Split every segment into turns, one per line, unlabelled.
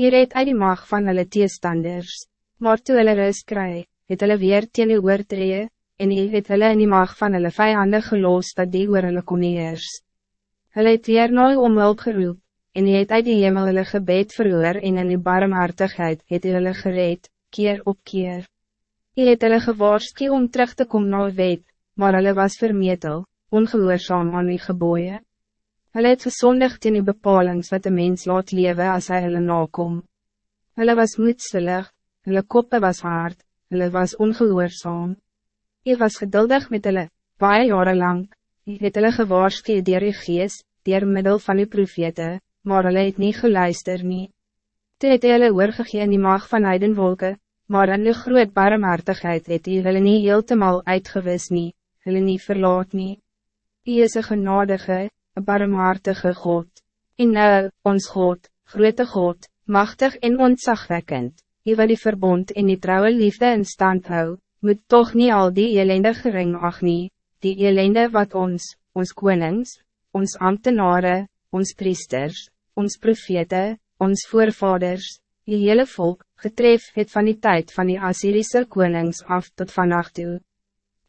Hier het uit die mag van hulle teestanders, maar toe hulle rust kry, het hulle weer teen die oortree, en hy het hulle in die mag van hulle vijanden geloos dat die oor hulle kon heers. Hulle het weer nou om hulp geroep, en hy het uit die hemel hulle gebed verhoor en in die barmhartigheid het hy hulle gereed, keer op keer. Hy het hulle gewaarskie om terug te komen naar wet, maar hulle was vermetel, ongehoorzaam aan die geboeien. Hulle het gesondigd in die bepalings wat de mens laat leven als hij hulle nakom. Hulle was moedselig, hulle koppe was hard, hulle was ongehoorzaam. Hy was geduldig met hulle, baie jare lang, hy het hulle gewaarskie dier die gees, dier middel van die profete, maar hulle het nie geluister nie. Toe het hy hulle oorgegee in die mag van heidenwolke, maar in die groot barmhartigheid het hy hulle nie heeltemal uitgewis nie, hulle nie verlaat nie. Hy is een genadige, een barmhartige God. En nou, ons God, grote God, machtig en ontzagwekkend, hy wil die verbond en die trouwe liefde in stand hou, moet toch niet al die ellende gering ag nie, die ellende wat ons, ons konings, ons ambtenaren, ons priesters, ons profete, ons voorvaders, die hele volk, getref het van die tijd van die Assyrische konings af tot vannacht toe.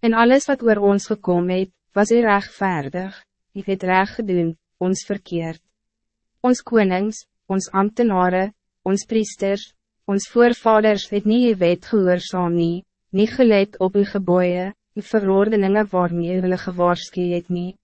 En alles wat oor ons gekomen het, was hy rechtvaardig, hy het recht gedoen, ons verkeerd. Ons konings, ons ambtenaren, ons priesters, ons voorvaders het nie die wet gehoorzaam nie, nie gelet op uw geboeien, uw verordeningen waarmee hulle gewaarskie het nie.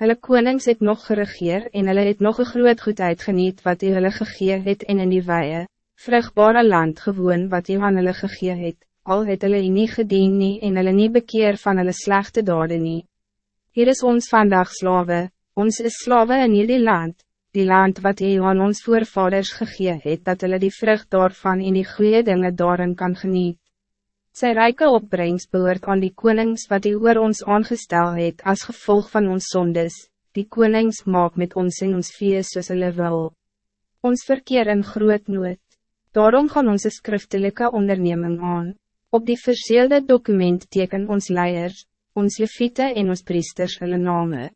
Hulle konings het nog geregeer en hulle het nog een groot goedheid geniet wat u hulle gegee het en in die weie, vrugbare land gewoon wat u aan hulle gegee het, al het hulle nie gedien nie en hulle nie bekeer van hulle slechte dade nie. Hier is ons vandaag slawe, ons is slawe in hierdie land, die land wat hy aan ons voorvaders gegee het, dat hulle die vrucht daarvan in die goede dingen daarin kan genieten. Sy rijke opbrengst behoort aan die konings wat die oor ons aangestel het als gevolg van ons zondes, die konings maak met ons en ons vies soos hulle wil. Ons verkeer in groot nood, daarom gaan onze schriftelijke onderneming aan. Op die verseelde document teken ons leiers, ons leviete en ons priesters hulle name.